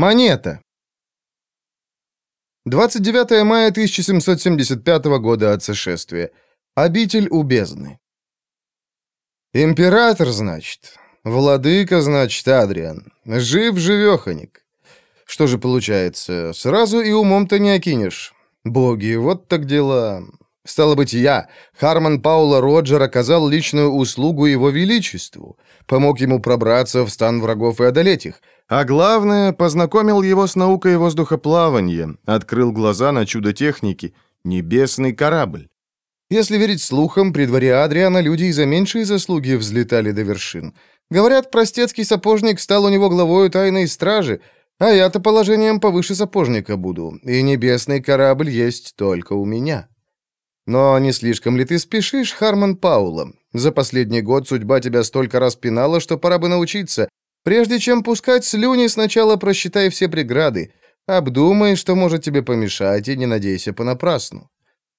Монета. 29 мая 1775 года от сошествия. Обитель у бездны. Император, значит. Владыка, значит, Адриан. Жив-живеханик. Что же получается, сразу и умом-то не окинешь. Боги, вот так дела. Стало быть, я, Харман Паула Роджер, оказал личную услугу его величеству, помог ему пробраться в стан врагов и одолеть их, а главное, познакомил его с наукой воздухоплавания, открыл глаза на чудо техники, небесный корабль. Если верить слухам, при дворе Адриана люди и за меньшие заслуги взлетали до вершин. Говорят, простецкий сапожник стал у него главою тайной стражи, а я-то положением повыше сапожника буду, и небесный корабль есть только у меня. Но не слишком ли ты спешишь, Харман Паула? За последний год судьба тебя столько раз пинала, что пора бы научиться. Прежде чем пускать слюни, сначала просчитай все преграды. Обдумай, что может тебе помешать, и не надейся понапрасну.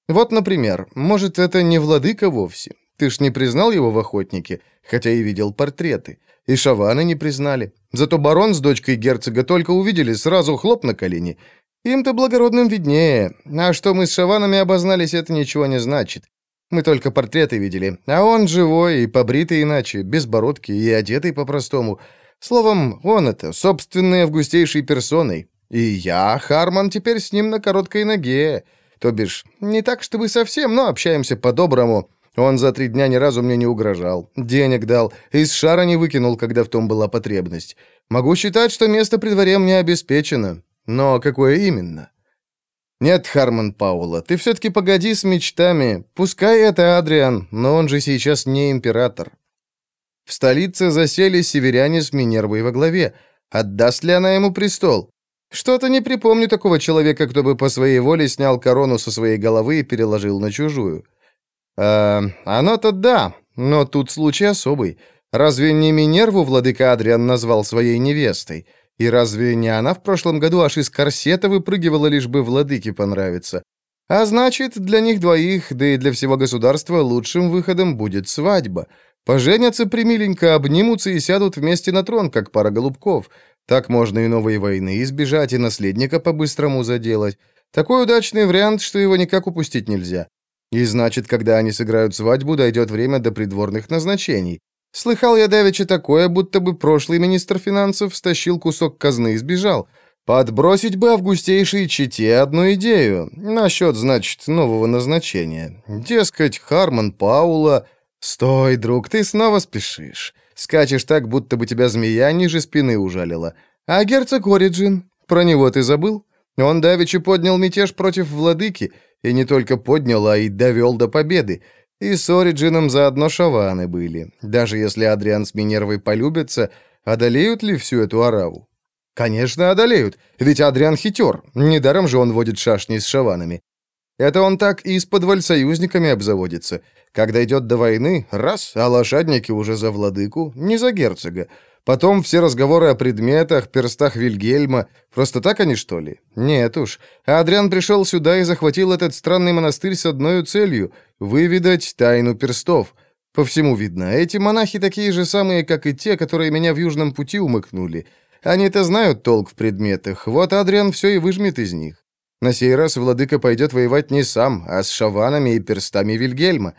Вот, например, может, это не владыка вовсе. Ты ж не признал его в охотнике, хотя и видел портреты. И шаваны не признали. Зато барон с дочкой герцога только увидели, сразу хлоп на колени. Им-то благородным виднее. А что мы с шаванами обознались, это ничего не значит. Мы только портреты видели. А он живой и побритый иначе, без бородки и одетый по-простому. Словом, он это, собственной августейшей персоной. И я, Харман, теперь с ним на короткой ноге. То бишь, не так, чтобы совсем, но общаемся по-доброму. Он за три дня ни разу мне не угрожал. Денег дал. Из шара не выкинул, когда в том была потребность. Могу считать, что место при дворе мне обеспечено. Но какое именно? Нет, Харман Паула, ты все-таки погоди с мечтами. Пускай это Адриан, но он же сейчас не император. В столице засели северяне с Минервой во главе. Отдаст ли она ему престол? Что-то не припомню такого человека, кто бы по своей воле снял корону со своей головы и переложил на чужую. Э, оно-то да, но тут случай особый. Разве не Минерву владыка Адриан назвал своей невестой? И разве не она в прошлом году аж из корсета выпрыгивала, лишь бы владыке понравиться? А значит, для них двоих, да и для всего государства лучшим выходом будет свадьба. Поженятся примиленько, обнимутся и сядут вместе на трон, как пара голубков. Так можно и новой войны избежать, и наследника по-быстрому заделать. Такой удачный вариант, что его никак упустить нельзя. И значит, когда они сыграют свадьбу, дойдет время до придворных назначений. Слыхал я давеча такое, будто бы прошлый министр финансов стащил кусок казны и сбежал. Подбросить бы августейшей чете одну идею. Насчет, значит, нового назначения. Дескать, Харман Паула... Стой, друг, ты снова спешишь. Скачешь так, будто бы тебя змея ниже спины ужалила. А герцог Ориджин, про него ты забыл? Он давеча поднял мятеж против владыки, и не только поднял, а и довел до победы. И с Ориджином заодно шаваны были. Даже если Адриан с Минервой полюбятся, одолеют ли всю эту ораву? Конечно, одолеют, ведь Адриан хитер. Недаром же он водит шашни с шаванами. Это он так и из-под союзниками обзаводится. Когда идет до войны, раз, а лошадники уже за владыку, не за герцога. Потом все разговоры о предметах, перстах Вильгельма. Просто так они, что ли? Нет уж. Адриан пришел сюда и захватил этот странный монастырь с одной целью — выведать тайну перстов. По всему видно, эти монахи такие же самые, как и те, которые меня в Южном пути умыкнули. Они-то знают толк в предметах, вот Адриан все и выжмет из них. На сей раз владыка пойдет воевать не сам, а с шаванами и перстами Вильгельма.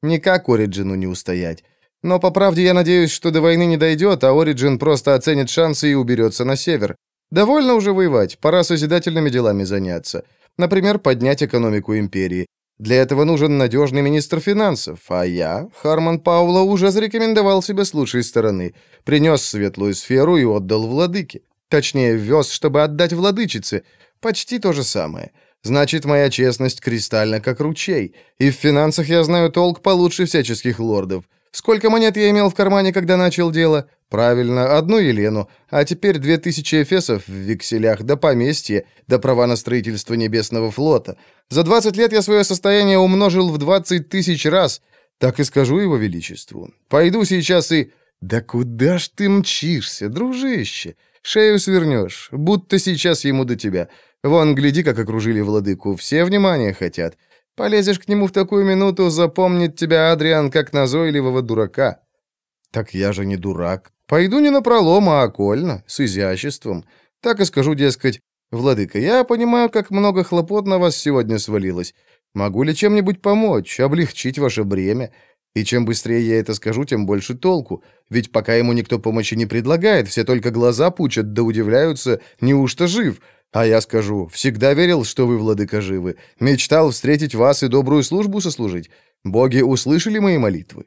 Никак Ориджину не устоять. Но, по правде, я надеюсь, что до войны не дойдет, а Ориджин просто оценит шансы и уберется на север. Довольно уже воевать, пора созидательными делами заняться. Например, поднять экономику империи. Для этого нужен надежный министр финансов, а я, Харман Паула, уже зарекомендовал себя с лучшей стороны. Принес светлую сферу и отдал владыке. Точнее, ввез, чтобы отдать владычице. Почти то же самое. Значит, моя честность кристальна, как ручей. И в финансах я знаю толк получше всяческих лордов. Сколько монет я имел в кармане, когда начал дело? Правильно, одну Елену. А теперь две тысячи эфесов в векселях, до поместья, до права на строительство Небесного флота. За 20 лет я свое состояние умножил в 20 тысяч раз. Так и скажу его величеству. Пойду сейчас и... Да куда ж ты мчишься, дружище? Шею свернешь, будто сейчас ему до тебя. Вон, гляди, как окружили владыку. Все внимания хотят. Полезешь к нему в такую минуту, запомнит тебя Адриан как назойливого дурака. Так я же не дурак. Пойду не напролом, а окольно, с изяществом. Так и скажу, дескать, «Владыка, я понимаю, как много хлопот на вас сегодня свалилось. Могу ли чем-нибудь помочь, облегчить ваше бремя? И чем быстрее я это скажу, тем больше толку. Ведь пока ему никто помощи не предлагает, все только глаза пучат да удивляются, неужто жив? А я скажу, всегда верил, что вы, владыка, живы. Мечтал встретить вас и добрую службу сослужить. Боги услышали мои молитвы».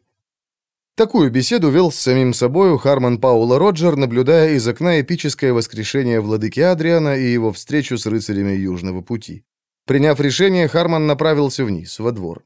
Такую беседу вел с самим собою Харман Паула Роджер, наблюдая из окна эпическое воскрешение владыки Адриана и его встречу с рыцарями Южного пути. Приняв решение, Харман направился вниз, во двор.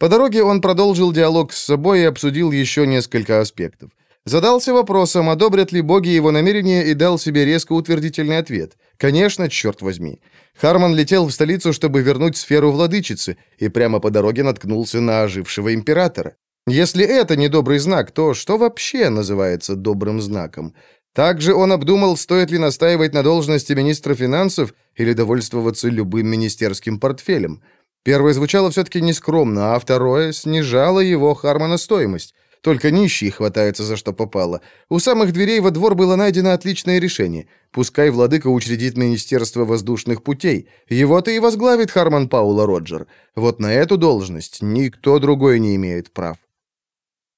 По дороге он продолжил диалог с собой и обсудил еще несколько аспектов. Задался вопросом, одобрят ли боги его намерения, и дал себе резко утвердительный ответ. Конечно, черт возьми. Харман летел в столицу, чтобы вернуть сферу владычицы, и прямо по дороге наткнулся на ожившего императора. Если это не добрый знак, то что вообще называется добрым знаком? Также он обдумал, стоит ли настаивать на должности министра финансов или довольствоваться любым министерским портфелем. Первое звучало все-таки нескромно, а второе снижало его Хармона стоимость. Только нищий хватается за что попало. У самых дверей во двор было найдено отличное решение. Пускай владыка учредит Министерство воздушных путей. Его-то и возглавит Харман Паула Роджер. Вот на эту должность никто другой не имеет прав.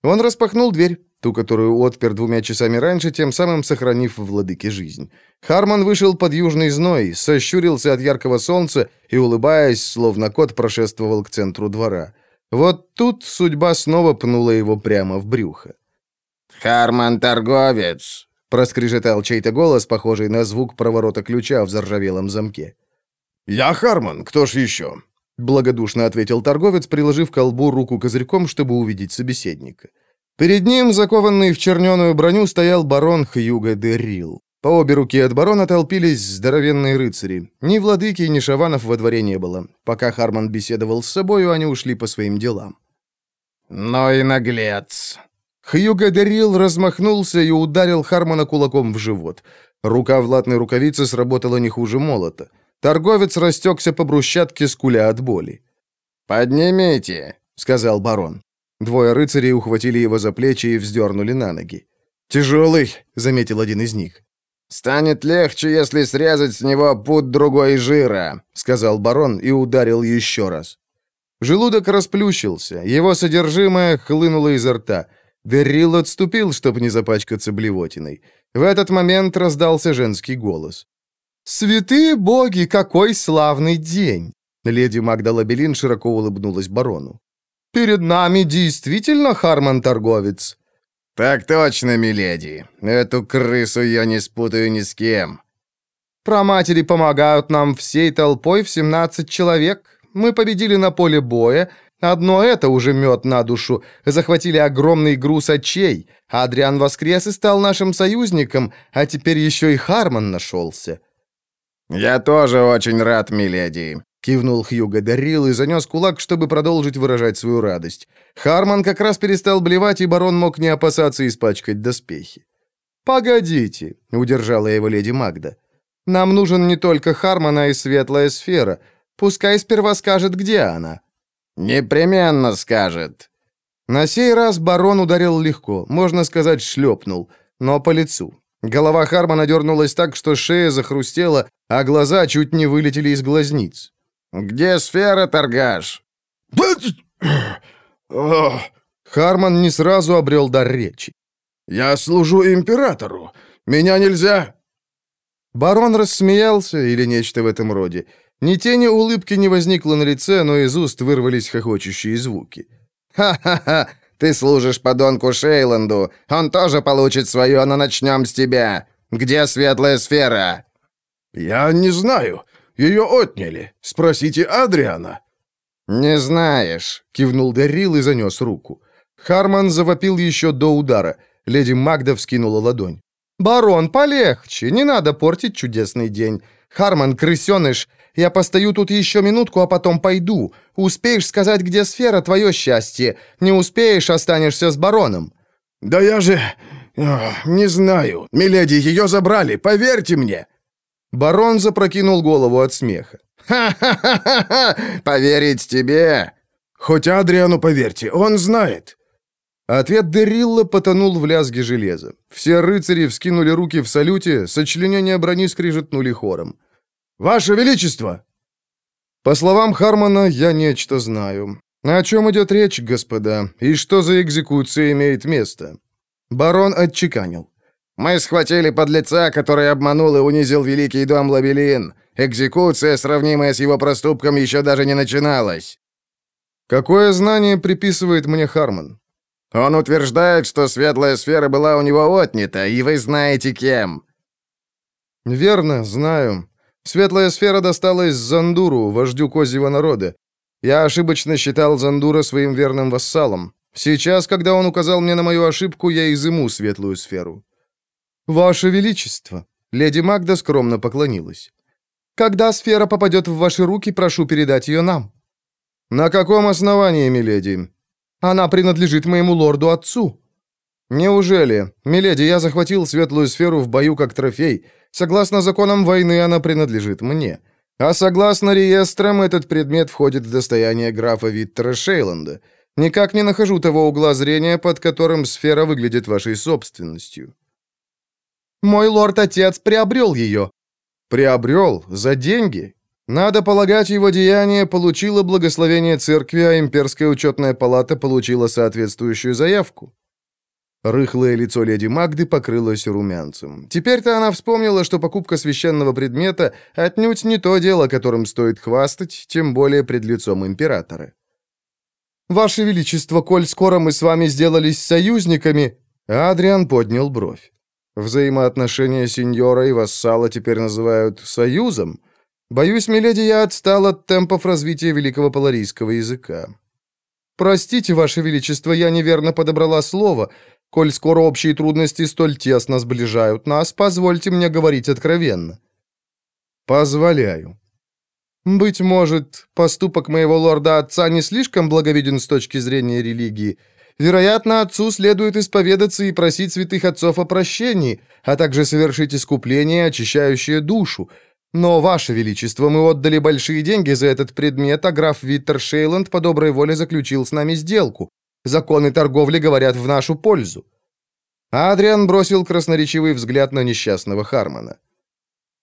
Он распахнул дверь, ту, которую отпер двумя часами раньше, тем самым сохранив владыке жизнь. Харман вышел под южный зной, сощурился от яркого солнца и, улыбаясь, словно кот, прошествовал к центру двора. Вот тут судьба снова пнула его прямо в брюхо. «Харман торговец!» — проскрежетал чей-то голос, похожий на звук проворота ключа в заржавелом замке. «Я Харман, кто ж еще?» — благодушно ответил торговец, приложив к колбу руку козырьком, чтобы увидеть собеседника. Перед ним, закованный в черненую броню, стоял барон Хьюга де Рил. По обе руки от барона толпились здоровенные рыцари. Ни владыки, ни шаванов во дворе не было. Пока Харман беседовал с собою, они ушли по своим делам. «Но и наглец!» Хьюга Дерил размахнулся и ударил Хармана кулаком в живот. Рука в латной рукавице сработала не хуже молота. Торговец растекся по брусчатке, скуля от боли. «Поднимите», — сказал барон. Двое рыцарей ухватили его за плечи и вздернули на ноги. «Тяжелый», — заметил один из них. «Станет легче, если срезать с него путь другой жира», — сказал барон и ударил еще раз. Желудок расплющился, его содержимое хлынуло изо рта. Деррил отступил, чтобы не запачкаться блевотиной. В этот момент раздался женский голос. «Святые боги, какой славный день!» Леди Магда Лабелин широко улыбнулась барону. «Перед нами действительно Харман-торговец». «Так точно, миледи. Эту крысу я не спутаю ни с кем». «Проматери помогают нам всей толпой в 17 человек. Мы победили на поле боя. Одно это уже мед на душу. Захватили огромный груз очей. Адриан воскрес и стал нашим союзником, а теперь еще и Харман нашелся». «Я тоже очень рад, миледи», — кивнул Хьюго Даррил и занес кулак, чтобы продолжить выражать свою радость. Харман как раз перестал блевать, и барон мог не опасаться испачкать доспехи. «Погодите», — удержала его леди Магда. «Нам нужен не только Харман, а и светлая сфера. Пускай сперва скажет, где она». «Непременно скажет». На сей раз барон ударил легко, можно сказать, шлепнул, но по лицу. Голова Хармана дернулась так, что шея захрустела, а глаза чуть не вылетели из глазниц. «Где сфера, торгаш?» Харман не сразу обрел дар речи. «Я служу императору. Меня нельзя...» Барон рассмеялся или нечто в этом роде. Ни тени улыбки не возникло на лице, но из уст вырвались хохочущие звуки. «Ха-ха-ха! Ты служишь подонку Шейланду. Он тоже получит свое, но начнем с тебя. Где светлая сфера?» «Я не знаю. Ее отняли. Спросите Адриана». «Не знаешь», — кивнул Деррил и занес руку. Харман завопил еще до удара. Леди Магда вскинула ладонь. «Барон, полегче, не надо портить чудесный день. Харман, крысеныш, я постою тут еще минутку, а потом пойду. Успеешь сказать, где сфера, твое счастье. Не успеешь, останешься с бароном». «Да я же... не знаю. Миледи, ее забрали, поверьте мне». Барон запрокинул голову от смеха. «Ха-ха-ха! Поверить тебе!» «Хоть Адриану поверьте, он знает». Ответ Дерилла потонул в лязге железа. Все рыцари вскинули руки в салюте, сочленения брони скрижетнули хором. «Ваше Величество!» По словам Хармона, я нечто знаю. О чем идет речь, господа, и что за экзекуция имеет место? Барон отчеканил. «Мы схватили подлеца, который обманул и унизил Великий дом Лабелин. Экзекуция, сравнимая с его проступком, еще даже не начиналась». «Какое знание приписывает мне Хармон?» «Он утверждает, что светлая сфера была у него отнята, и вы знаете кем». «Верно, знаю. Светлая сфера досталась Зандуру, вождю козьего народа. Я ошибочно считал Зандура своим верным вассалом. Сейчас, когда он указал мне на мою ошибку, я изыму светлую сферу». «Ваше Величество!» Леди Магда скромно поклонилась. «Когда сфера попадет в ваши руки, прошу передать ее нам». «На каком основании, миледи?» «Она принадлежит моему лорду-отцу». «Неужели? Миледи, я захватил светлую сферу в бою как трофей. Согласно законам войны, она принадлежит мне. А согласно реестрам, этот предмет входит в достояние графа Виттера Шейланда. Никак не нахожу того угла зрения, под которым сфера выглядит вашей собственностью». «Мой лорд-отец приобрел ее». «Приобрел? За деньги?» Надо полагать, его деяние получило благословение церкви, а имперская учетная палата получила соответствующую заявку. Рыхлое лицо леди Магды покрылось румянцем. Теперь-то она вспомнила, что покупка священного предмета отнюдь не то дело, которым стоит хвастать, тем более пред лицом императора. «Ваше Величество, коль скоро мы с вами сделались союзниками...» Адриан поднял бровь. «Взаимоотношения сеньора и вассала теперь называют союзом?» Боюсь, миледи, я отстал от темпов развития великого паларийского языка. Простите, ваше величество, я неверно подобрала слово. Коль скоро общие трудности столь тесно сближают нас, позвольте мне говорить откровенно. Позволяю. Быть может, поступок моего лорда-отца не слишком благовиден с точки зрения религии. Вероятно, отцу следует исповедаться и просить святых отцов о прощении, а также совершить искупление, очищающее душу. Но, Ваше Величество, мы отдали большие деньги за этот предмет, а граф Виттер Шейланд по доброй воле заключил с нами сделку. Законы торговли говорят в нашу пользу». Адриан бросил красноречивый взгляд на несчастного Хармона.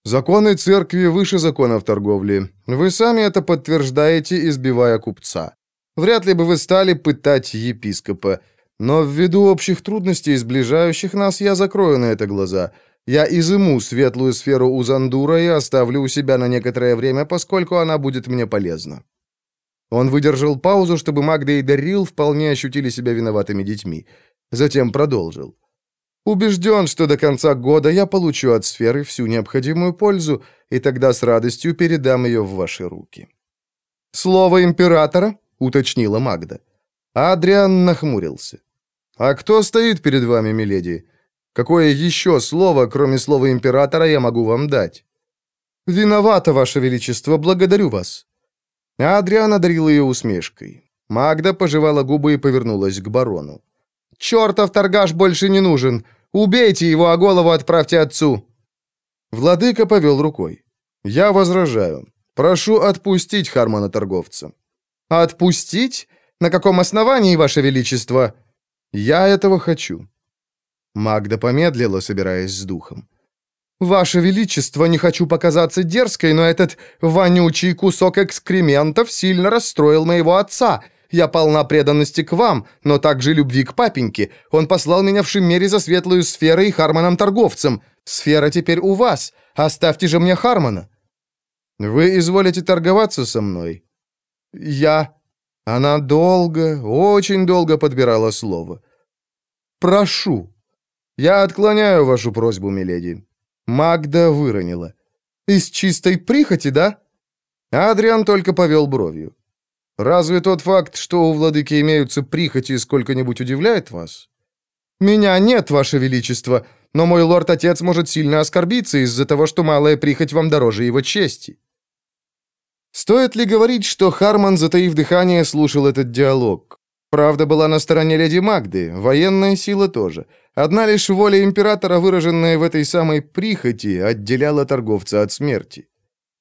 «Законы церкви выше законов торговли. Вы сами это подтверждаете, избивая купца. Вряд ли бы вы стали пытать епископа. Но ввиду общих трудностей, сближающих нас, я закрою на это глаза. Я изыму светлую сферу у Зандура и оставлю у себя на некоторое время, поскольку она будет мне полезна». Он выдержал паузу, чтобы Магда и Даррил вполне ощутили себя виноватыми детьми. Затем продолжил. «Убежден, что до конца года я получу от сферы всю необходимую пользу, и тогда с радостью передам ее в ваши руки». «Слово императора?» — уточнила Магда. Адриан нахмурился. «А кто стоит перед вами, миледи? Какое еще слово, кроме слова императора, я могу вам дать?» «Виновата, ваше величество, благодарю вас». Адриан одарил ее усмешкой. Магда пожевала губы и повернулась к барону. «Чертов торгаш больше не нужен! Убейте его, а голову отправьте отцу!» Владыка повел рукой. «Я возражаю. Прошу отпустить Хармона-торговца». «Отпустить? На каком основании, Ваше Величество?» «Я этого хочу». Магда помедлила, собираясь с духом. «Ваше Величество, не хочу показаться дерзкой, но этот вонючий кусок экскрементов сильно расстроил моего отца. Я полна преданности к вам, но также любви к папеньке. Он послал меня в Шиммере за светлую сферой и Хармоном-торговцем. Сфера теперь у вас. Оставьте же мне Хармона». «Вы изволите торговаться со мной?» «Я...» Она долго, очень долго подбирала слово. «Прошу». «Я отклоняю вашу просьбу, миледи». Магда выронила. «Из чистой прихоти, да?» Адриан только повел бровью. «Разве тот факт, что у владыки имеются прихоти, сколько-нибудь удивляет вас?» «Меня нет, ваше величество, но мой лорд-отец может сильно оскорбиться из-за того, что малая прихоть вам дороже его чести». Стоит ли говорить, что Харман, затаив дыхание, слушал этот диалог? Правда была на стороне леди Магды, военная сила тоже. Одна лишь воля императора, выраженная в этой самой прихоти, отделяла торговца от смерти.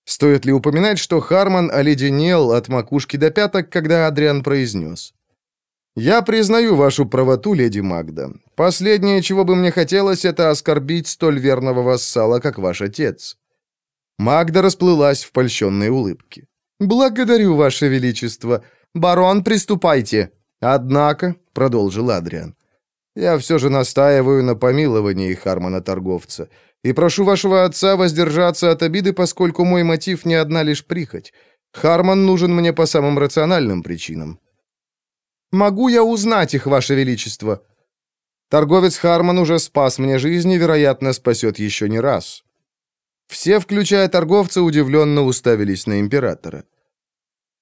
Стоит ли упоминать, что Харман оледенел от макушки до пяток, когда Адриан произнес. «Я признаю вашу правоту, леди Магда. Последнее, чего бы мне хотелось, это оскорбить столь верного вассала, как ваш отец». Магда расплылась в польщенной улыбке. «Благодарю, ваше величество. Барон, приступайте». «Однако», — продолжил Адриан, — «я все же настаиваю на помиловании Хармона-торговца, и прошу вашего отца воздержаться от обиды, поскольку мой мотив не одна лишь прихоть. Харман нужен мне по самым рациональным причинам». «Могу я узнать их, ваше величество?» Торговец Харман уже спас мне жизнь и, вероятно, спасет еще не раз. Все, включая торговца, удивленно уставились на императора.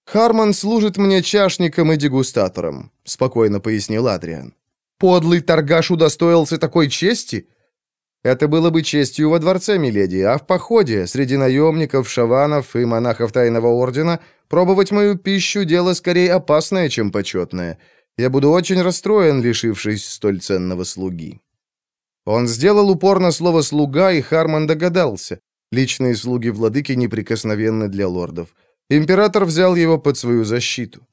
«Харман служит мне чашником и дегустатором», — спокойно пояснил Адриан. «Подлый торгаш удостоился такой чести?» «Это было бы честью во дворце, миледи, а в походе, среди наемников, шаванов и монахов Тайного Ордена, пробовать мою пищу — дело скорее опасное, чем почетное. Я буду очень расстроен, лишившись столь ценного слуги». Он сделал упор на слово «слуга», и Харман догадался. Личные слуги владыки неприкосновенны для лордов. Император взял его под свою защиту.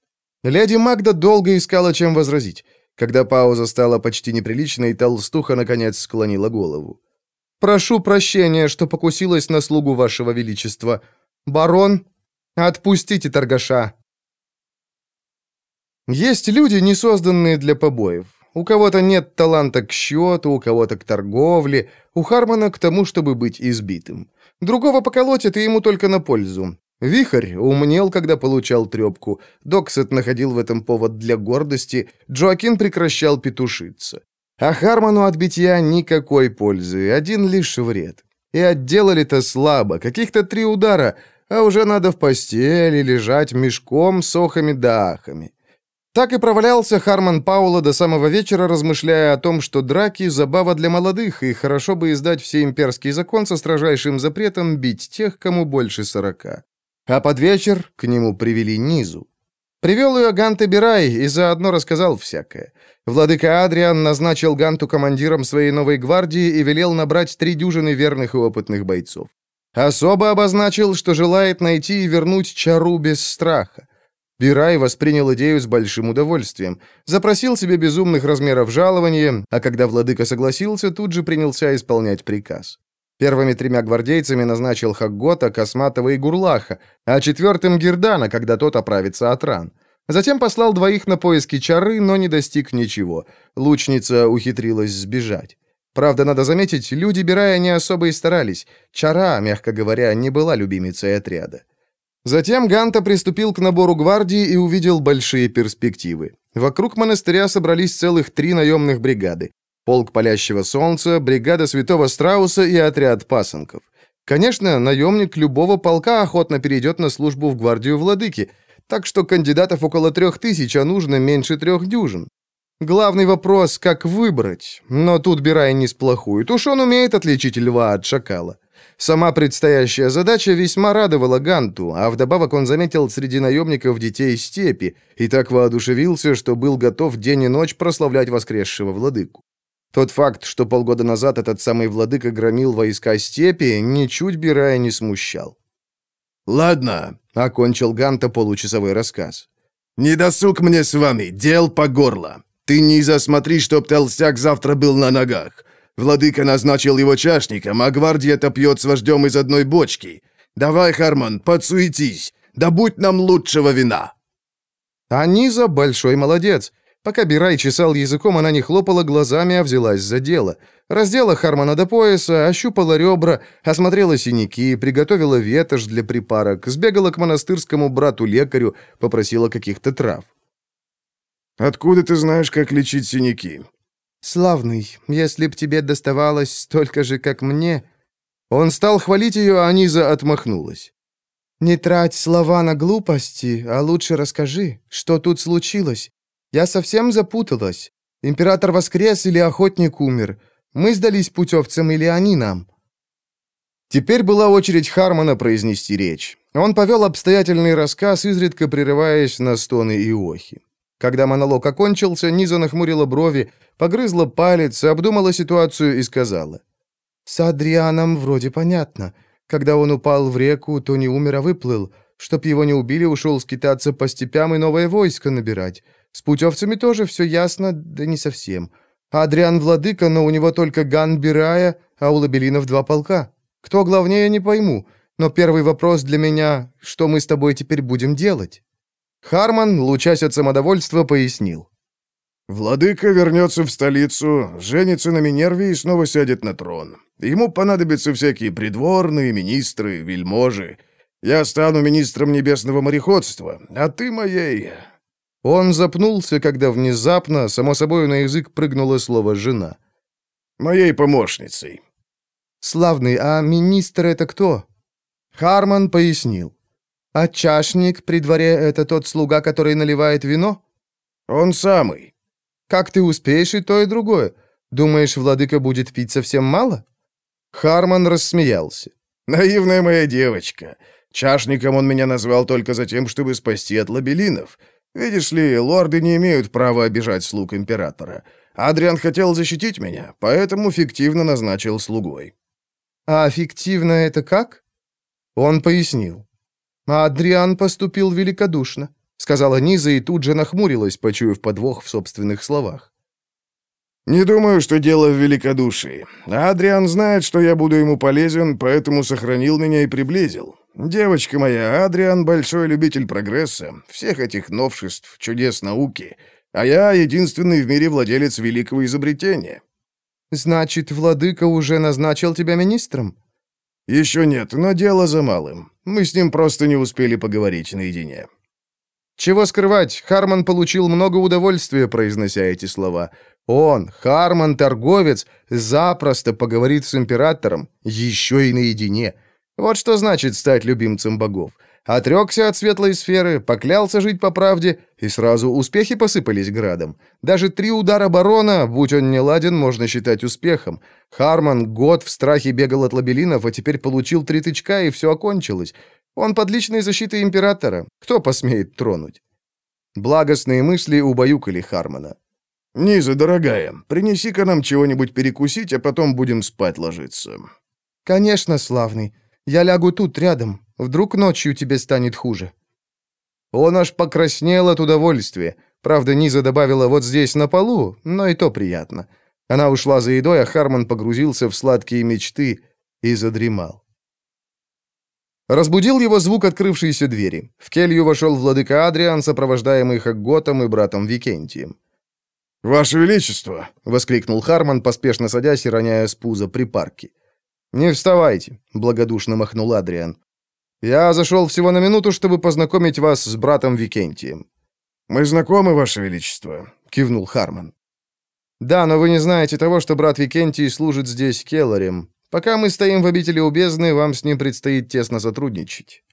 Леди Магда долго искала, чем возразить. Когда пауза стала почти неприличной, толстуха, наконец, склонила голову. «Прошу прощения, что покусилась на слугу вашего величества. Барон, отпустите торгаша». Есть люди, не созданные для побоев. У кого-то нет таланта к счету, у кого-то к торговле, у Хармона к тому, чтобы быть избитым. Другого поколотят, и ему только на пользу. Вихрь умнел, когда получал трепку. Доксет находил в этом повод для гордости. Джоакин прекращал петушиться. А Хармону от битья никакой пользы, один лишь вред. И отделали-то слабо, каких-то три удара, а уже надо в постели лежать мешком с охами да ахами. Так и провалялся Харман Паула до самого вечера, размышляя о том, что драки – забава для молодых, и хорошо бы издать все имперский закон со строжайшим запретом бить тех, кому больше сорока. А под вечер к нему привели Низу. Привел ее Ганте Бирай и заодно рассказал всякое. Владыка Адриан назначил Ганту командиром своей новой гвардии и велел набрать три дюжины верных и опытных бойцов. Особо обозначил, что желает найти и вернуть чару без страха. Бирай воспринял идею с большим удовольствием, запросил себе безумных размеров жалования, а когда владыка согласился, тут же принялся исполнять приказ. Первыми тремя гвардейцами назначил Хаггота, Косматова и Гурлаха, а четвертым Гердана, когда тот оправится от ран. Затем послал двоих на поиски чары, но не достиг ничего. Лучница ухитрилась сбежать. Правда, надо заметить, люди Бирая не особо и старались. Чара, мягко говоря, не была любимицей отряда. Затем Ганта приступил к набору гвардии и увидел большие перспективы. Вокруг монастыря собрались целых три наемных бригады. Полк палящего солнца, бригада святого Страуса и отряд пасынков. Конечно, наемник любого полка охотно перейдет на службу в гвардию владыки, так что кандидатов около трех тысяч, а нужно меньше трех дюжин. Главный вопрос, как выбрать, но тут Бирай не сплохует, уж он умеет отличить льва от шакала. Сама предстоящая задача весьма радовала Ганту, а вдобавок он заметил среди наемников детей степи и так воодушевился, что был готов день и ночь прославлять воскресшего владыку. Тот факт, что полгода назад этот самый владыка громил войска степи, ничуть Бирая не смущал. «Ладно», — окончил Ганта получасовой рассказ. «Не досуг мне с вами, дел по горло. Ты не засмотри, чтоб толстяк завтра был на ногах. Владыка назначил его чашником, а гвардия-то пьет с вождем из одной бочки. Давай, Харман, подсуетись, да будь нам лучшего вина!» А Низа большой молодец. Пока Бирай чесал языком, она не хлопала глазами, а взялась за дело. Раздела Хармана до пояса, ощупала ребра, осмотрела синяки, приготовила ветошь для припарок, сбегала к монастырскому брату-лекарю, попросила каких-то трав. «Откуда ты знаешь, как лечить синяки?» «Славный, если б тебе доставалось столько же, как мне...» Он стал хвалить ее, а Низа отмахнулась. «Не трать слова на глупости, а лучше расскажи, что тут случилось. Я совсем запуталась. Император воскрес или охотник умер? Мы сдались путевцам или они нам?» Теперь была очередь Хармона произнести речь. Он повел обстоятельный рассказ, изредка прерываясь на стоны и охи. Когда монолог окончился, Низа нахмурила брови, погрызла палец, обдумала ситуацию и сказала. «С Адрианом вроде понятно. Когда он упал в реку, то не умер, а выплыл. Чтоб его не убили, ушел скитаться по степям и новое войско набирать. С путевцами тоже все ясно, да не совсем. Адриан владыка, но у него только Ган Бирая, а у Лабелинов два полка. Кто главнее, не пойму. Но первый вопрос для меня, что мы с тобой теперь будем делать?» Харман, лучась от самодовольства, пояснил. «Владыка вернется в столицу, женится на Минерве и снова сядет на трон. Ему понадобятся всякие придворные, министры, вельможи. Я стану министром небесного мореходства, а ты моей...» Он запнулся, когда внезапно, само собой, на язык прыгнуло слово «жена». «Моей помощницей». «Славный, а министр это кто?» Харман пояснил. «А чашник при дворе — это тот слуга, который наливает вино?» «Он самый». «Как ты успеешь и то, и другое? Думаешь, владыка будет пить совсем мало?» Харман рассмеялся. «Наивная моя девочка. Чашником он меня назвал только за тем, чтобы спасти от лабелинов. Видишь ли, лорды не имеют права обижать слуг императора. Адриан хотел защитить меня, поэтому фиктивно назначил слугой». «А фиктивно это как?» Он пояснил. «А Адриан поступил великодушно», — сказала Низа и тут же нахмурилась, почуяв подвох в собственных словах. «Не думаю, что дело в великодушии. Адриан знает, что я буду ему полезен, поэтому сохранил меня и приблизил. Девочка моя, Адриан большой любитель прогресса, всех этих новшеств, чудес науки, а я единственный в мире владелец великого изобретения». «Значит, владыка уже назначил тебя министром?» «Еще нет, но дело за малым. Мы с ним просто не успели поговорить наедине». Чего скрывать, Харман получил много удовольствия, произнося эти слова. Он, Харман, торговец, запросто поговорит с императором, еще и наедине. Вот что значит стать любимцем богов. Отрекся от светлой сферы, поклялся жить по правде, и сразу успехи посыпались градом. Даже три удара барона, будь он не ладен, можно считать успехом. Харман год в страхе бегал от лабелинов, а теперь получил три тычка, и все окончилось. Он под личной защитой императора. Кто посмеет тронуть? Благостные мысли убаюкали Хармана. «Низа, дорогая, принеси-ка нам чего-нибудь перекусить, а потом будем спать ложиться». «Конечно, славный. Я лягу тут, рядом. Вдруг ночью тебе станет хуже». Он аж покраснел от удовольствия. Правда, Низа добавила вот здесь, на полу, но и то приятно. Она ушла за едой, а Харман погрузился в сладкие мечты и задремал. Разбудил его звук открывшейся двери. В келью вошел владыка Адриан, сопровождаемый Хагготом и братом Викентием. «Ваше Величество!» — воскликнул Харман, поспешно садясь и роняя с пуза припарки. «Не вставайте», — благодушно махнул Адриан. «Я зашел всего на минуту, чтобы познакомить вас с братом Викентием». «Мы знакомы, Ваше Величество», — кивнул Харман. «Да, но вы не знаете того, что брат Викентий служит здесь келларем. Пока мы стоим в обители у бездны, вам с ним предстоит тесно сотрудничать».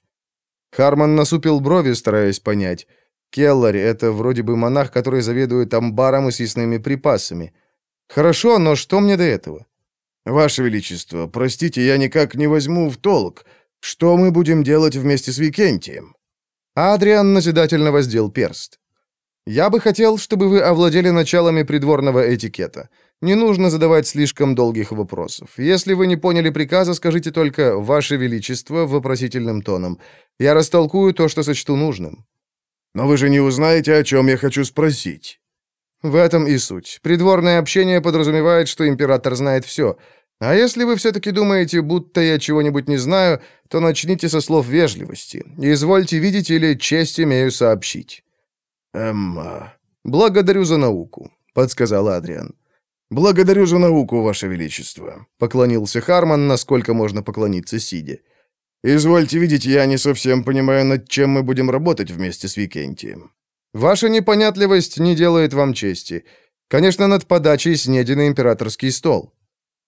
Харман насупил брови, стараясь понять. Келлари — это вроде бы монах, который заведует амбаром и съестными припасами. Хорошо, но что мне до этого? Ваше Величество, простите, я никак не возьму в толк. Что мы будем делать вместе с Викентием? Адриан назидательно воздел перст. Я бы хотел, чтобы вы овладели началами придворного этикета. Не нужно задавать слишком долгих вопросов. Если вы не поняли приказа, скажите только «Ваше Величество» вопросительным тоном. Я растолкую то, что сочту нужным. Но вы же не узнаете, о чем я хочу спросить». «В этом и суть. Придворное общение подразумевает, что император знает все. А если вы все-таки думаете, будто я чего-нибудь не знаю, то начните со слов вежливости. Извольте видеть или честь имею сообщить». «Эм...» а, «Благодарю за науку», — подсказал Адриан. «Благодарю за науку, Ваше Величество», — поклонился Харман, насколько можно поклониться сидя. «Извольте видеть, я не совсем понимаю, над чем мы будем работать вместе с Викентием». «Ваша непонятливость не делает вам чести. Конечно, над подачей снеди на императорский стол».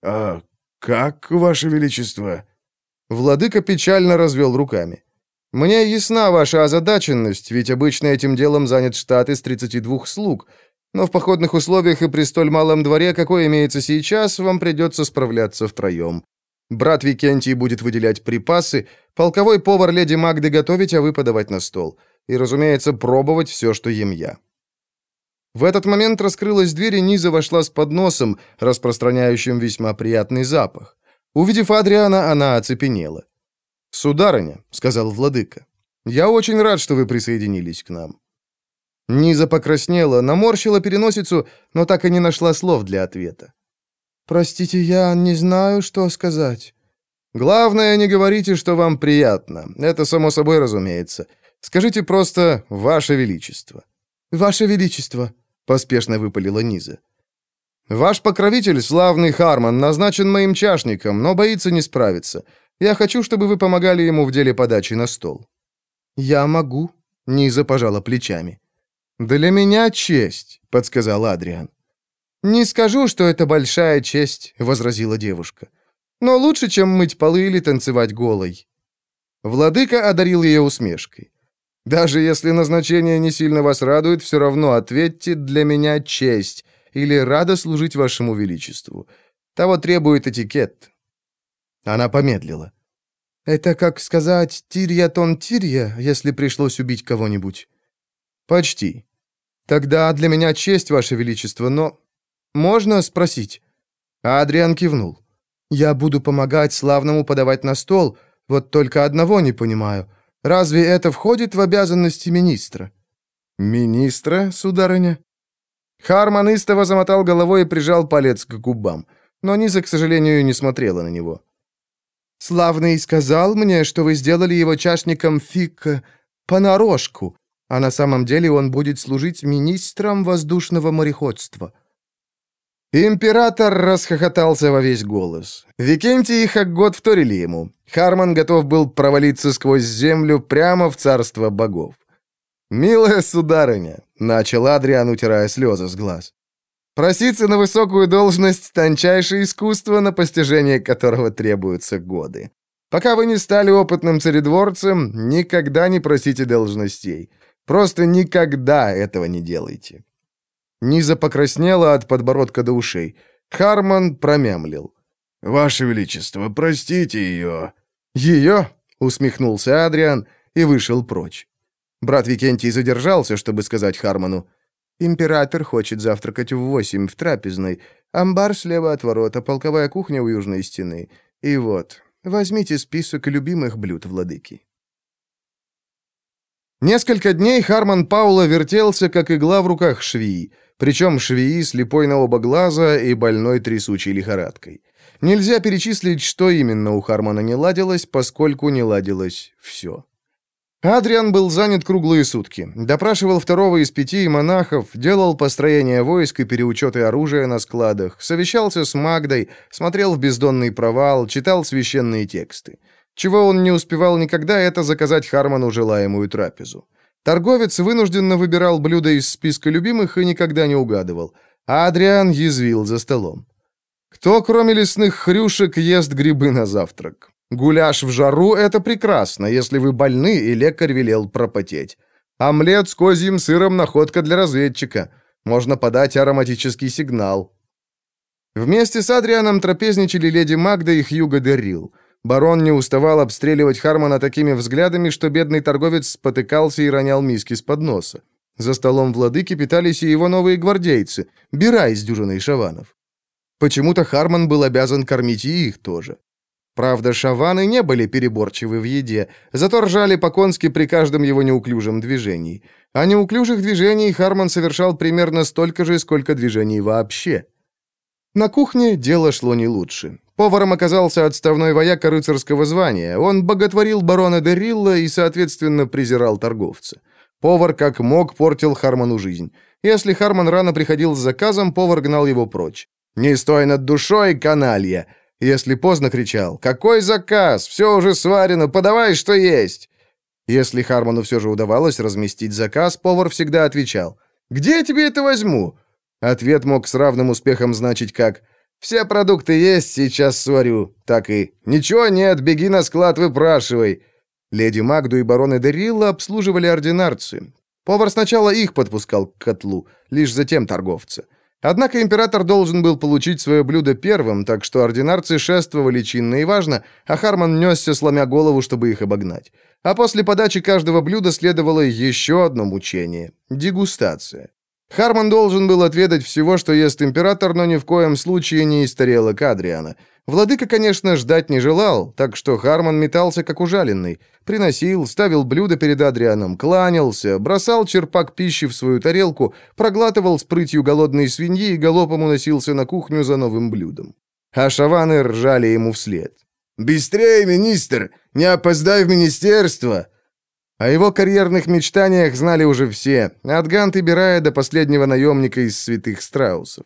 «А как, Ваше Величество?» Владыка печально развел руками. «Мне ясна ваша озадаченность, ведь обычно этим делом занят штат из 32 слуг, но в походных условиях и при столь малом дворе, какой имеется сейчас, вам придется справляться втроем. Брат Викентий будет выделять припасы, полковой повар леди Магды готовить, а вы подавать на стол. И, разумеется, пробовать все, что ем я». В этот момент раскрылась дверь, и Низа вошла с подносом, распространяющим весьма приятный запах. Увидев Адриана, она оцепенела. «Сударыня», — сказал владыка, — «я очень рад, что вы присоединились к нам». Низа покраснела, наморщила переносицу, но так и не нашла слов для ответа. «Простите, я не знаю, что сказать». «Главное, не говорите, что вам приятно. Это само собой разумеется. Скажите просто «Ваше Величество». «Ваше Величество», — поспешно выпалила Низа. «Ваш покровитель, славный Харман, назначен моим чашником, но боится не справиться. Я хочу, чтобы вы помогали ему в деле подачи на стол». «Я могу», — Низа пожала плечами. «Для меня честь», — подсказал Адриан. «Не скажу, что это большая честь», — возразила девушка. «Но лучше, чем мыть полы или танцевать голой». Владыка одарил ее усмешкой. «Даже если назначение не сильно вас радует, все равно ответьте «для меня честь» или «рада служить вашему величеству». Того требует этикет». Она помедлила. «Это как сказать «тирья-тон тирья», если пришлось убить кого-нибудь?» «Почти. Тогда для меня честь, ваше величество, но «Можно спросить?» Адриан кивнул. «Я буду помогать славному подавать на стол, вот только одного не понимаю. Разве это входит в обязанности министра?» «Министра, сударыня?» Харман истово замотал головой и прижал палец к губам, но Низа, к сожалению, не смотрела на него. «Славный сказал мне, что вы сделали его чашником фиг понарошку, а на самом деле он будет служить министром воздушного мореходства». Император расхохотался во весь голос. Викентий и Хаггот вторили ему. Харман готов был провалиться сквозь землю прямо в царство богов. «Милая сударыня», — начал Адриан, утирая слезы с глаз, «проситься на высокую должность — тончайшее искусство, на постижение которого требуются годы. Пока вы не стали опытным царедворцем, никогда не просите должностей. Просто никогда этого не делайте. Низа покраснела от подбородка до ушей. Харман промямлил. «Ваше Величество, простите ее». «Ее?» — усмехнулся Адриан и вышел прочь. Брат Викентий задержался, чтобы сказать Харману. «Император хочет завтракать в восемь в трапезной. Амбар слева от ворота, полковая кухня у южной стены. И вот, возьмите список любимых блюд владыки». Несколько дней Харман Паула вертелся, как игла в руках швеи. Причем швеи слепой на оба глаза и больной трясучей лихорадкой. Нельзя перечислить, что именно у Хармона не ладилось, поскольку не ладилось все. Адриан был занят круглые сутки. Допрашивал второго из пяти монахов, делал построение войск и переучеты оружия на складах, совещался с Магдой, смотрел в бездонный провал, читал священные тексты. Чего он не успевал никогда, это заказать Хармону желаемую трапезу. Торговец вынужденно выбирал блюда из списка любимых и никогда не угадывал. А Адриан язвил за столом. Кто, кроме лесных хрюшек, ест грибы на завтрак? Гуляш в жару — это прекрасно, если вы больны и лекарь велел пропотеть. Омлет с козьим сыром — находка для разведчика. Можно подать ароматический сигнал. Вместе с Адрианом трапезничали леди Магда и Хьюго Деррил. Барон не уставал обстреливать Хармона такими взглядами, что бедный торговец спотыкался и ронял миски с подноса. За столом владыки питались и его новые гвардейцы, Бира из дюжины шаванов. Почему-то Харман был обязан кормить и их тоже. Правда, шаваны не были переборчивы в еде, зато ржали по-конски при каждом его неуклюжем движении. А неуклюжих движений Харман совершал примерно столько же, сколько движений вообще. На кухне дело шло не лучше. Поваром оказался отставной вояка рыцарского звания. Он боготворил барона Дерилла и, соответственно, презирал торговца. Повар как мог портил Харману жизнь. Если Харман рано приходил с заказом, повар гнал его прочь. «Не стой над душой, каналья!» Если поздно кричал «Какой заказ? Все уже сварено, подавай, что есть!» Если Харману все же удавалось разместить заказ, повар всегда отвечал «Где я тебе это возьму?» Ответ мог с равным успехом значить как все продукты есть, сейчас сварю. Так и ничего нет, беги на склад, выпрашивай. Леди Магду и бароны Дерилла обслуживали ординарцы. Повар сначала их подпускал к котлу, лишь затем торговца. Однако император должен был получить свое блюдо первым, так что ординарцы шествовали чинно и важно, а Харман несся, сломя голову, чтобы их обогнать. А после подачи каждого блюда следовало еще одно мучение — дегустация. Харман должен был отведать всего, что ест император, но ни в коем случае не из тарелок Адриана. Владыка, конечно, ждать не желал, так что Харман метался как ужаленный. Приносил, ставил блюдо перед Адрианом, кланялся, бросал черпак пищи в свою тарелку, проглатывал с прытью голодные свиньи и галопом уносился на кухню за новым блюдом. А шаваны ржали ему вслед. «Быстрее, министр! Не опоздай в министерство!» О его карьерных мечтаниях знали уже все, от Ганты Бирая до последнего наемника из святых страусов.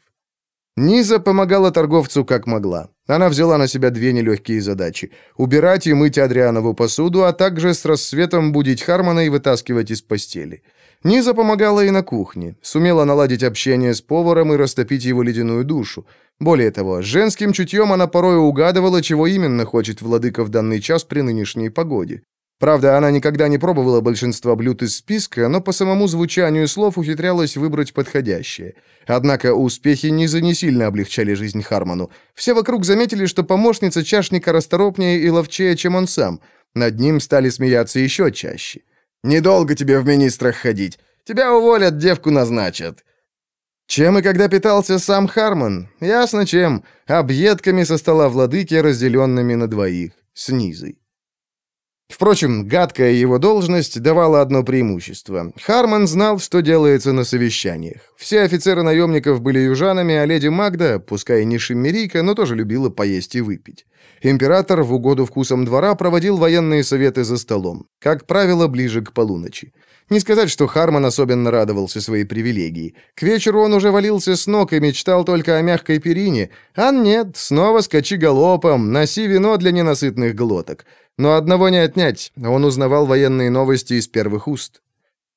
Низа помогала торговцу как могла. Она взяла на себя две нелегкие задачи – убирать и мыть Адрианову посуду, а также с рассветом будить Хармона и вытаскивать из постели. Низа помогала и на кухне, сумела наладить общение с поваром и растопить его ледяную душу. Более того, женским чутьем она порой угадывала, чего именно хочет владыка в данный час при нынешней погоде. Правда, она никогда не пробовала большинство блюд из списка, но по самому звучанию слов ухитрялась выбрать подходящее. Однако успехи не за не сильно облегчали жизнь Хармону. Все вокруг заметили, что помощница чашника расторопнее и ловчее, чем он сам. Над ним стали смеяться еще чаще. «Недолго тебе в министрах ходить. Тебя уволят, девку назначат». Чем и когда питался сам Хармон? Ясно чем. Объедками со стола владыки, разделенными на двоих. С низой. Впрочем, гадкая его должность давала одно преимущество. Харман знал, что делается на совещаниях. Все офицеры наемников были южанами, а леди Магда, пускай не шиммерийка, но тоже любила поесть и выпить. Император в угоду вкусам двора проводил военные советы за столом, как правило, ближе к полуночи. Не сказать, что Харман особенно радовался своей привилегии. К вечеру он уже валился с ног и мечтал только о мягкой перине. А нет, снова скачи галопом, носи вино для ненасытных глоток. Но одного не отнять, он узнавал военные новости из первых уст.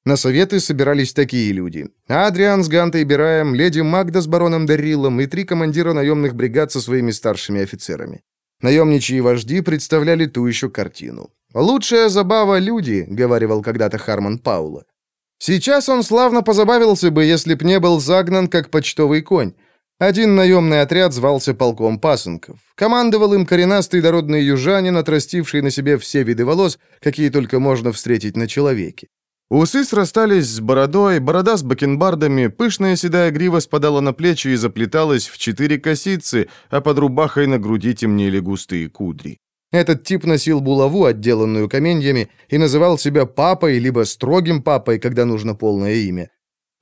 На советы собирались такие люди. Адриан с Гантой Бираем, леди Магда с бароном Даррилом и три командира наемных бригад со своими старшими офицерами. Наемничьи вожди представляли ту еще картину. «Лучшая забава — люди», — говаривал когда-то Харман Паула. Сейчас он славно позабавился бы, если б не был загнан, как почтовый конь. Один наемный отряд звался полком пасынков. Командовал им коренастый дородный южанин, отрастивший на себе все виды волос, какие только можно встретить на человеке. Усы срастались с бородой, борода с бакенбардами, пышная седая грива спадала на плечи и заплеталась в четыре косицы, а под рубахой на груди темнели густые кудри. Этот тип носил булаву, отделанную каменьями, и называл себя папой, либо строгим папой, когда нужно полное имя.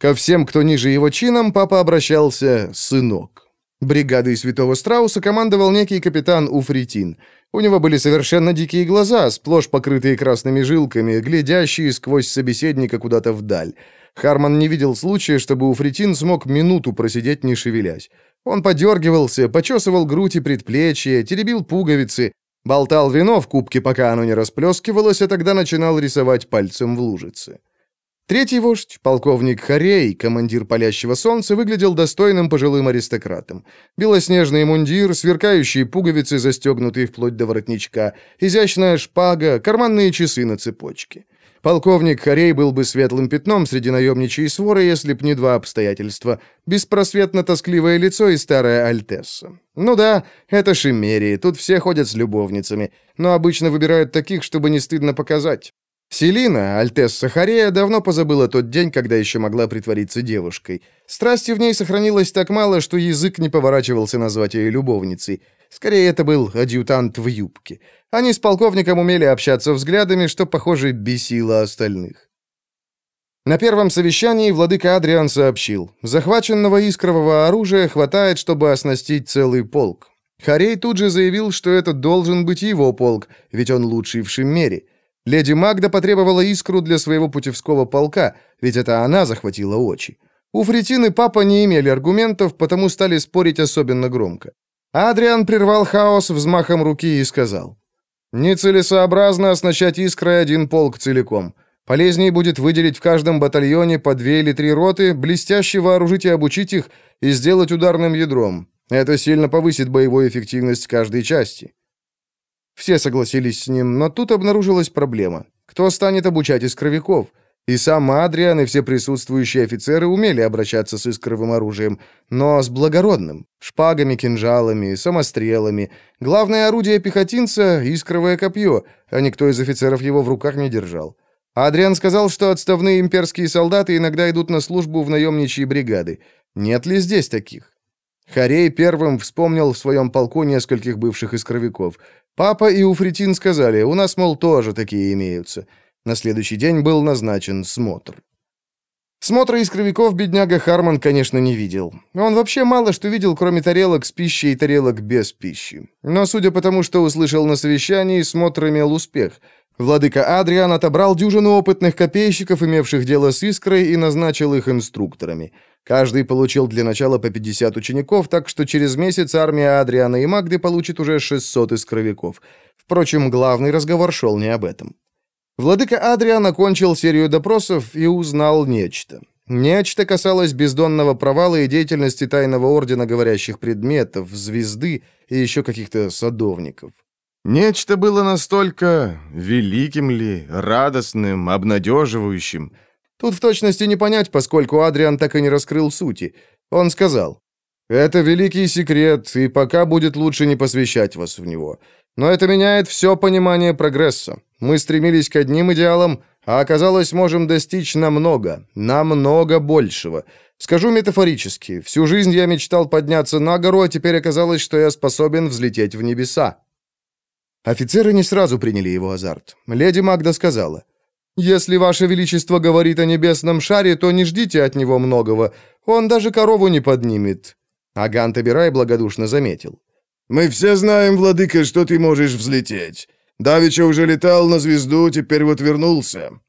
Ко всем, кто ниже его чином, папа обращался «сынок». Бригадой святого Страуса командовал некий капитан Уфритин. У него были совершенно дикие глаза, сплошь покрытые красными жилками, глядящие сквозь собеседника куда-то вдаль. Харман не видел случая, чтобы Уфритин смог минуту просидеть, не шевелясь. Он подергивался, почесывал грудь и предплечья, теребил пуговицы, болтал вино в кубке, пока оно не расплескивалось, а тогда начинал рисовать пальцем в лужице. Третий вождь, полковник Харей, командир палящего солнца, выглядел достойным пожилым аристократом. Белоснежный мундир, сверкающие пуговицы, застегнутые вплоть до воротничка, изящная шпага, карманные часы на цепочке. Полковник Харей был бы светлым пятном среди наемничьей своры, если б не два обстоятельства. Беспросветно-тоскливое лицо и старая Альтесса. Ну да, это Шиммерии, тут все ходят с любовницами, но обычно выбирают таких, чтобы не стыдно показать. Селина, Альтесса Харея, давно позабыла тот день, когда еще могла притвориться девушкой. Страсти в ней сохранилось так мало, что язык не поворачивался назвать ее любовницей. Скорее, это был адъютант в юбке. Они с полковником умели общаться взглядами, что, похоже, бесило остальных. На первом совещании владыка Адриан сообщил, захваченного искрового оружия хватает, чтобы оснастить целый полк. Харей тут же заявил, что это должен быть его полк, ведь он лучший в Шиммере. Леди Магда потребовала искру для своего путевского полка, ведь это она захватила очи. У Фритин и папа не имели аргументов, потому стали спорить особенно громко. Адриан прервал хаос взмахом руки и сказал. «Нецелесообразно оснащать искрой один полк целиком. Полезнее будет выделить в каждом батальоне по две или три роты, блестяще вооружить и обучить их и сделать ударным ядром. Это сильно повысит боевую эффективность каждой части. Все согласились с ним, но тут обнаружилась проблема. Кто станет обучать искровиков? И сам Адриан, и все присутствующие офицеры умели обращаться с искровым оружием, но с благородным. Шпагами, кинжалами, самострелами. Главное орудие пехотинца — искровое копье, а никто из офицеров его в руках не держал. Адриан сказал, что отставные имперские солдаты иногда идут на службу в наемничьи бригады. Нет ли здесь таких? Харей первым вспомнил в своем полку нескольких бывших искровиков. Папа и Уфритин сказали, у нас, мол, тоже такие имеются. На следующий день был назначен смотр. Смотра искровиков бедняга Харман, конечно, не видел. Он вообще мало что видел, кроме тарелок с пищей и тарелок без пищи. Но, судя по тому, что услышал на совещании, смотр имел успех. Владыка Адриан отобрал дюжину опытных копейщиков, имевших дело с искрой, и назначил их инструкторами. Каждый получил для начала по 50 учеников, так что через месяц армия Адриана и Магды получит уже 600 искровиков. Впрочем, главный разговор шел не об этом. Владыка Адриан окончил серию допросов и узнал нечто. Нечто касалось бездонного провала и деятельности тайного ордена говорящих предметов, звезды и еще каких-то садовников. Нечто было настолько великим ли, радостным, обнадеживающим. Тут в точности не понять, поскольку Адриан так и не раскрыл сути. Он сказал, «Это великий секрет, и пока будет лучше не посвящать вас в него. Но это меняет все понимание прогресса. Мы стремились к одним идеалам, а оказалось, можем достичь намного, намного большего. Скажу метафорически, всю жизнь я мечтал подняться на гору, а теперь оказалось, что я способен взлететь в небеса. Офицеры не сразу приняли его азарт. Леди Магда сказала, «Если Ваше Величество говорит о небесном шаре, то не ждите от него многого. Он даже корову не поднимет». А Ганта благодушно заметил. «Мы все знаем, владыка, что ты можешь взлететь. Давича уже летал на звезду, теперь вот вернулся».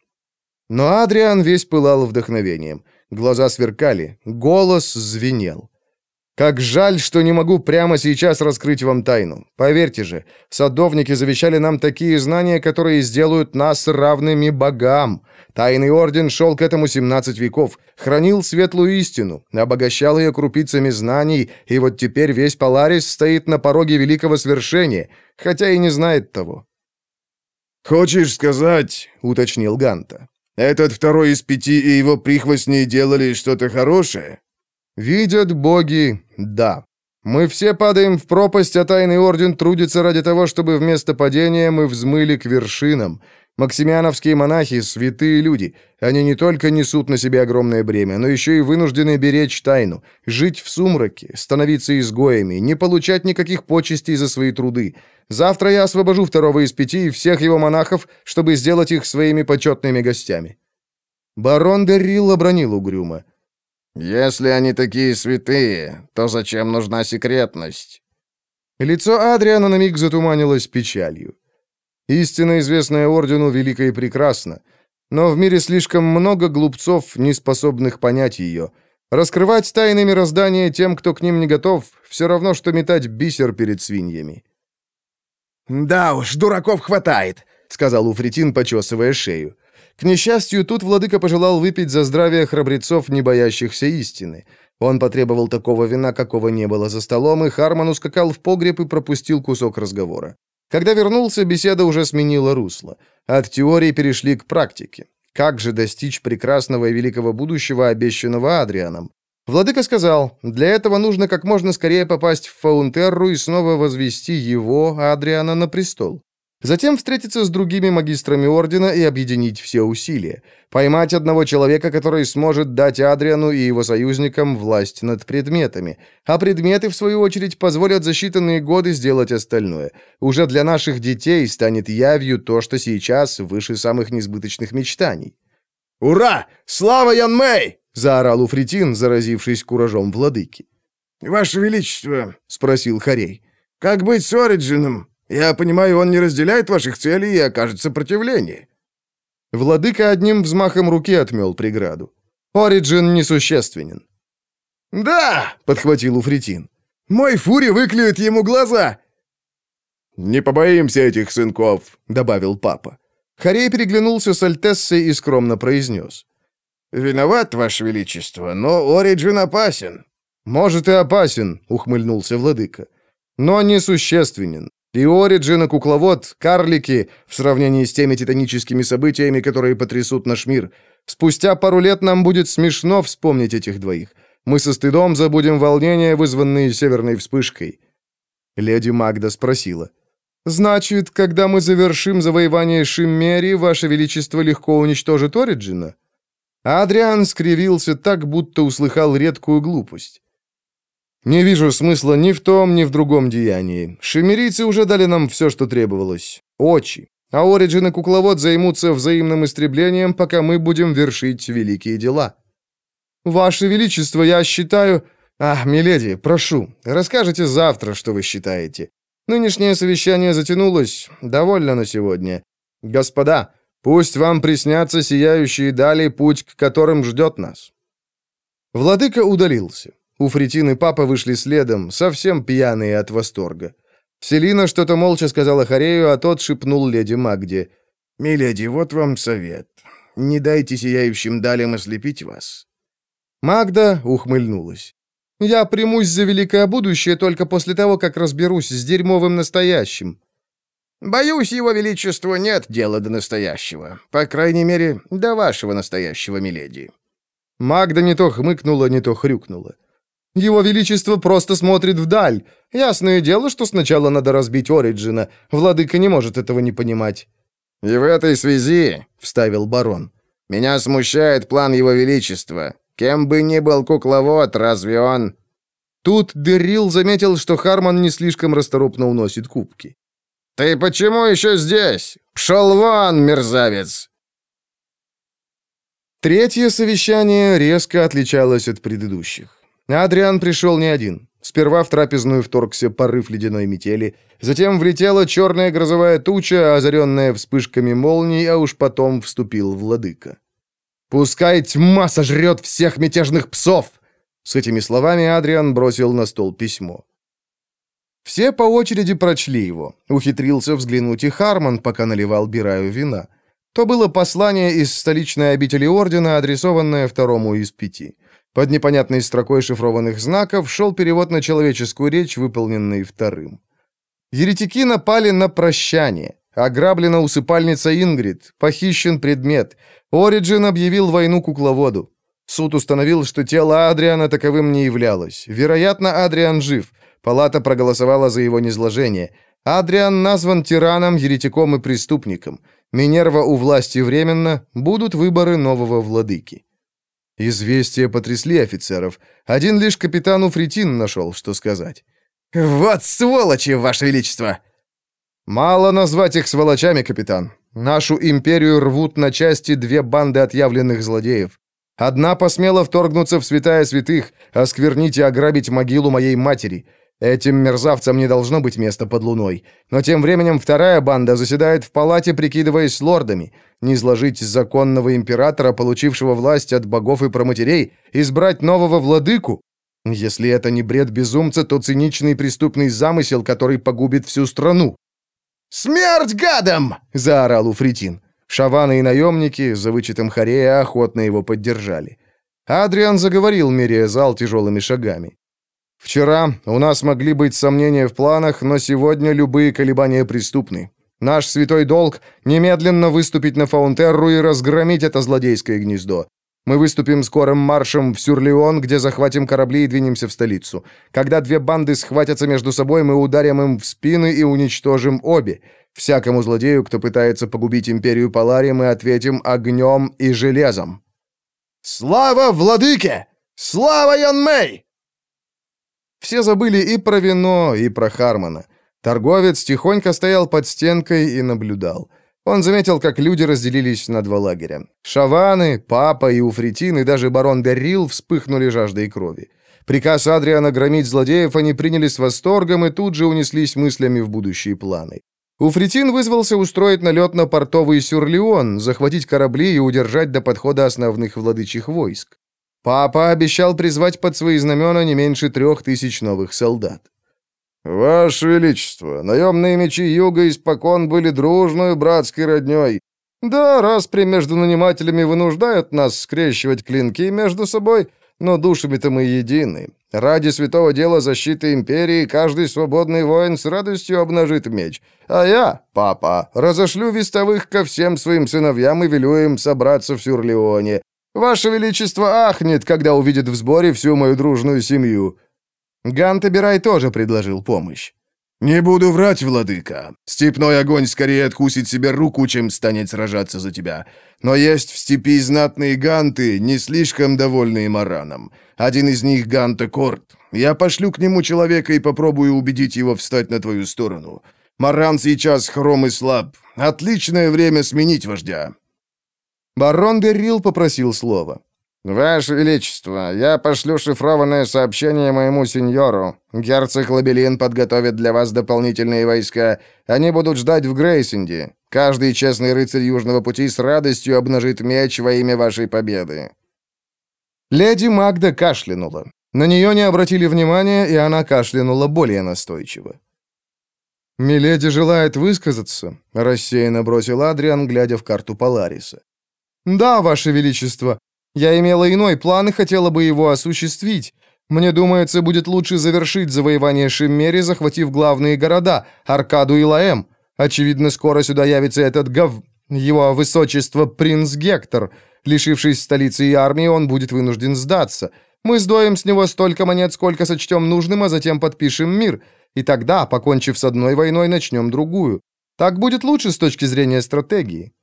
Но Адриан весь пылал вдохновением. Глаза сверкали, голос звенел. Как жаль, что не могу прямо сейчас раскрыть вам тайну. Поверьте же, садовники завещали нам такие знания, которые сделают нас равными богам. Тайный орден шел к этому 17 веков, хранил светлую истину, обогащал ее крупицами знаний, и вот теперь весь Поларис стоит на пороге великого свершения, хотя и не знает того. «Хочешь сказать, — уточнил Ганта, — этот второй из пяти и его прихвостни делали что-то хорошее?» Видят боги, да. Мы все падаем в пропасть, а Тайный Орден трудится ради того, чтобы вместо падения мы взмыли к вершинам. Максимиановские монахи — святые люди. Они не только несут на себе огромное бремя, но еще и вынуждены беречь тайну, жить в сумраке, становиться изгоями, не получать никаких почестей за свои труды. Завтра я освобожу второго из пяти и всех его монахов, чтобы сделать их своими почетными гостями». Барон Деррилл обронил угрюмо. «Если они такие святые, то зачем нужна секретность?» Лицо Адриана на миг затуманилось печалью. Истина, известная Ордену, велика и прекрасна, но в мире слишком много глупцов, не способных понять ее. Раскрывать тайны мироздания тем, кто к ним не готов, все равно, что метать бисер перед свиньями. «Да уж, дураков хватает», — сказал Уфритин, почесывая шею. К несчастью, тут владыка пожелал выпить за здравие храбрецов, не боящихся истины. Он потребовал такого вина, какого не было за столом, и Харман ускакал в погреб и пропустил кусок разговора. Когда вернулся, беседа уже сменила русло. От теории перешли к практике. Как же достичь прекрасного и великого будущего, обещанного Адрианом? Владыка сказал, для этого нужно как можно скорее попасть в Фаунтерру и снова возвести его, Адриана, на престол. Затем встретиться с другими магистрами Ордена и объединить все усилия. Поймать одного человека, который сможет дать Адриану и его союзникам власть над предметами. А предметы, в свою очередь, позволят за считанные годы сделать остальное. Уже для наших детей станет явью то, что сейчас выше самых несбыточных мечтаний. «Ура! Слава Ян Мэй!» — заорал Уфритин, заразившись куражом владыки. «Ваше Величество!» — спросил Харей. «Как быть с Ориджином? Я понимаю, он не разделяет ваших целей и окажет сопротивление». Владыка одним взмахом руки отмел преграду. Ориджин несущественен. «Да!» — подхватил Уфритин. «Мой Фури выклюет ему глаза!» «Не побоимся этих сынков», — добавил папа. Харей переглянулся с Альтессой и скромно произнес. «Виноват, Ваше Величество, но Ориджин опасен». «Может, и опасен», — ухмыльнулся владыка. «Но несущественен. И Ориджин, и Кукловод, карлики, в сравнении с теми титаническими событиями, которые потрясут наш мир. Спустя пару лет нам будет смешно вспомнить этих двоих. Мы со стыдом забудем волнения, вызванные северной вспышкой». Леди Магда спросила. Значит, когда мы завершим завоевание Шиммери, Ваше Величество легко уничтожит Ориджина? Адриан скривился так, будто услыхал редкую глупость. «Не вижу смысла ни в том, ни в другом деянии. Шимерийцы уже дали нам все, что требовалось. Очи. А Ориджин и Кукловод займутся взаимным истреблением, пока мы будем вершить великие дела». «Ваше Величество, я считаю...» «Ах, миледи, прошу, расскажите завтра, что вы считаете. Нынешнее совещание затянулось. Довольно на сегодня. Господа, пусть вам приснятся сияющие дали, путь к которым ждет нас». Владыка удалился. Уфритин и папа вышли следом, совсем пьяные от восторга. Селина что-то молча сказала Харею, а тот шепнул леди Магде. «Миледи, вот вам совет. Не дайте сияющим далям ослепить вас». Магда ухмыльнулась. «Я примусь за великое будущее только после того, как разберусь с дерьмовым настоящим». «Боюсь, его величеству нет дела до настоящего. По крайней мере, до вашего настоящего, миледи». Магда не то хмыкнула, не то хрюкнула. Его Величество просто смотрит вдаль. Ясное дело, что сначала надо разбить Ориджина. Владыка не может этого не понимать». «И в этой связи», — вставил барон, — «меня смущает план Его Величества. Кем бы ни был кукловод, разве он...» Тут Деррил заметил, что Харман не слишком расторопно уносит кубки. «Ты почему еще здесь? Пшел вон, мерзавец!» Третье совещание резко отличалось от предыдущих. Адриан пришел не один. Сперва в трапезную вторгся порыв ледяной метели, затем влетела черная грозовая туча, озаренная вспышками молний, а уж потом вступил владыка. «Пускай тьма сожрет всех мятежных псов!» С этими словами Адриан бросил на стол письмо. Все по очереди прочли его. Ухитрился взглянуть и Харман, пока наливал Бираю вина. То было послание из столичной обители Ордена, адресованное второму из пяти. Под непонятной строкой шифрованных знаков шел перевод на человеческую речь, выполненный вторым. Еретики напали на прощание. Ограблена усыпальница Ингрид, похищен предмет. Ориджин объявил войну кукловоду. Суд установил, что тело Адриана таковым не являлось. Вероятно, Адриан жив. Палата проголосовала за его низложение. Адриан назван тираном, еретиком и преступником. Минерва у власти временно, будут выборы нового владыки. Известия потрясли офицеров. Один лишь капитан Уфритин нашел, что сказать. «Вот сволочи, Ваше Величество!» «Мало назвать их сволочами, капитан. Нашу империю рвут на части две банды отъявленных злодеев. Одна посмела вторгнуться в святая святых, осквернить и ограбить могилу моей матери. Этим мерзавцам не должно быть места под луной. Но тем временем вторая банда заседает в палате, прикидываясь лордами. Не изложить законного императора, получившего власть от богов и проматерей, избрать нового владыку? Если это не бред безумца, то циничный преступный замысел, который погубит всю страну. «Смерть гадам!» — заорал Уфритин. Шаваны и наемники, за вычетом Харея, охотно его поддержали. Адриан заговорил, меряя зал тяжелыми шагами. Вчера у нас могли быть сомнения в планах, но сегодня любые колебания преступны. Наш святой долг — немедленно выступить на Фаунтерру и разгромить это злодейское гнездо. Мы выступим скорым маршем в Сюрлеон, где захватим корабли и двинемся в столицу. Когда две банды схватятся между собой, мы ударим им в спины и уничтожим обе. Всякому злодею, кто пытается погубить империю Палари, мы ответим огнем и железом. «Слава владыке! Слава Ян Мэй!» Все забыли и про вино, и про Хармона. Торговец тихонько стоял под стенкой и наблюдал. Он заметил, как люди разделились на два лагеря. Шаваны, Папа и Уфритин, и даже барон Даррил вспыхнули жаждой крови. Приказ Адриана громить злодеев они приняли с восторгом и тут же унеслись мыслями в будущие планы. Уфритин вызвался устроить налет на портовый Сюрлеон, захватить корабли и удержать до подхода основных владычих войск. Папа обещал призвать под свои знамена не меньше трех тысяч новых солдат. «Ваше Величество, наемные мечи Юга испокон были дружной братской родней. Да, распри между нанимателями вынуждают нас скрещивать клинки между собой, но душами-то мы едины. Ради святого дела защиты империи каждый свободный воин с радостью обнажит меч. А я, папа, разошлю вестовых ко всем своим сыновьям и велю им собраться в Сюрлеоне. Ваше Величество ахнет, когда увидит в сборе всю мою дружную семью». Гантебирай тоже предложил помощь. «Не буду врать, владыка. Степной огонь скорее откусит себе руку, чем станет сражаться за тебя. Но есть в степи знатные ганты, не слишком довольные Мараном. Один из них — Ганта Корт. Я пошлю к нему человека и попробую убедить его встать на твою сторону. Маран сейчас хром и слаб. Отличное время сменить вождя». Барон Деррил попросил слова. «Ваше Величество, я пошлю шифрованное сообщение моему сеньору. Герцог Лабелин подготовит для вас дополнительные войска. Они будут ждать в Грейсенде. Каждый честный рыцарь Южного пути с радостью обнажит меч во имя вашей победы». Леди Магда кашлянула. На нее не обратили внимания, и она кашлянула более настойчиво. «Миледи желает высказаться», — рассеянно бросил Адриан, глядя в карту Полариса. «Да, Ваше Величество, я имела иной план и хотела бы его осуществить. Мне думается, будет лучше завершить завоевание Шиммери, захватив главные города — Аркаду и Лаэм. Очевидно, скоро сюда явится этот гов... его высочество принц Гектор. Лишившись столицы и армии, он будет вынужден сдаться. Мы сдоем с него столько монет, сколько сочтем нужным, а затем подпишем мир. И тогда, покончив с одной войной, начнем другую. Так будет лучше с точки зрения стратегии».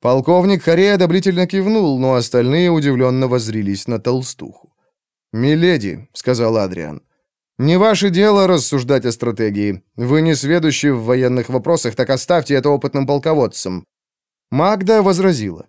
Полковник Харей одобрительно кивнул, но остальные удивленно воззрились на толстуху. «Миледи», — сказал Адриан, — «не ваше дело рассуждать о стратегии. Вы не сведущи в военных вопросах, так оставьте это опытным полководцам». Магда возразила.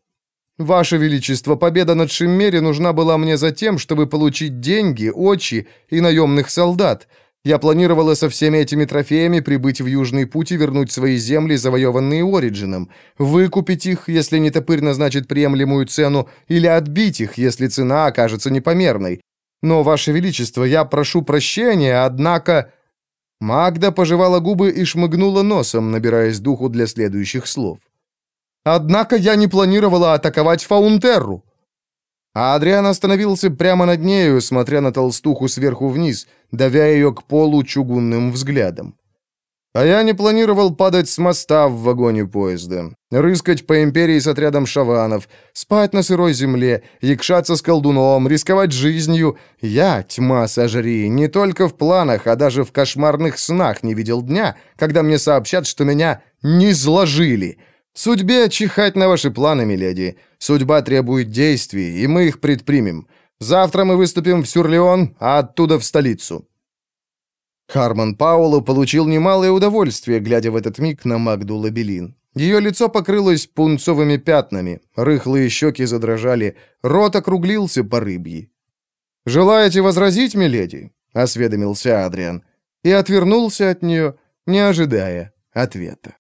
«Ваше Величество, победа над Шиммери нужна была мне за тем, чтобы получить деньги, очи и наемных солдат. Я планировала со всеми этими трофеями прибыть в Южный путь и вернуть свои земли, завоеванные Ориджином, выкупить их, если не топырь назначит приемлемую цену, или отбить их, если цена окажется непомерной. Но, Ваше Величество, я прошу прощения, однако...» Магда пожевала губы и шмыгнула носом, набираясь духу для следующих слов. «Однако я не планировала атаковать Фаунтерру. А Адриан остановился прямо над нею, смотря на толстуху сверху вниз, давя ее к полу чугунным взглядом. А я не планировал падать с моста в вагоне поезда, рыскать по империи с отрядом шаванов, спать на сырой земле, якшаться с колдуном, рисковать жизнью. Я, тьма сожри, не только в планах, а даже в кошмарных снах не видел дня, когда мне сообщат, что меня не сложили — Судьбе чихать на ваши планы, миледи. Судьба требует действий, и мы их предпримем. Завтра мы выступим в Сюрлеон, а оттуда в столицу». Харман Паулу получил немалое удовольствие, глядя в этот миг на Магду Лабелин. Ее лицо покрылось пунцовыми пятнами, рыхлые щеки задрожали, рот округлился по рыбьи. «Желаете возразить, миледи?» — осведомился Адриан. И отвернулся от нее, не ожидая ответа.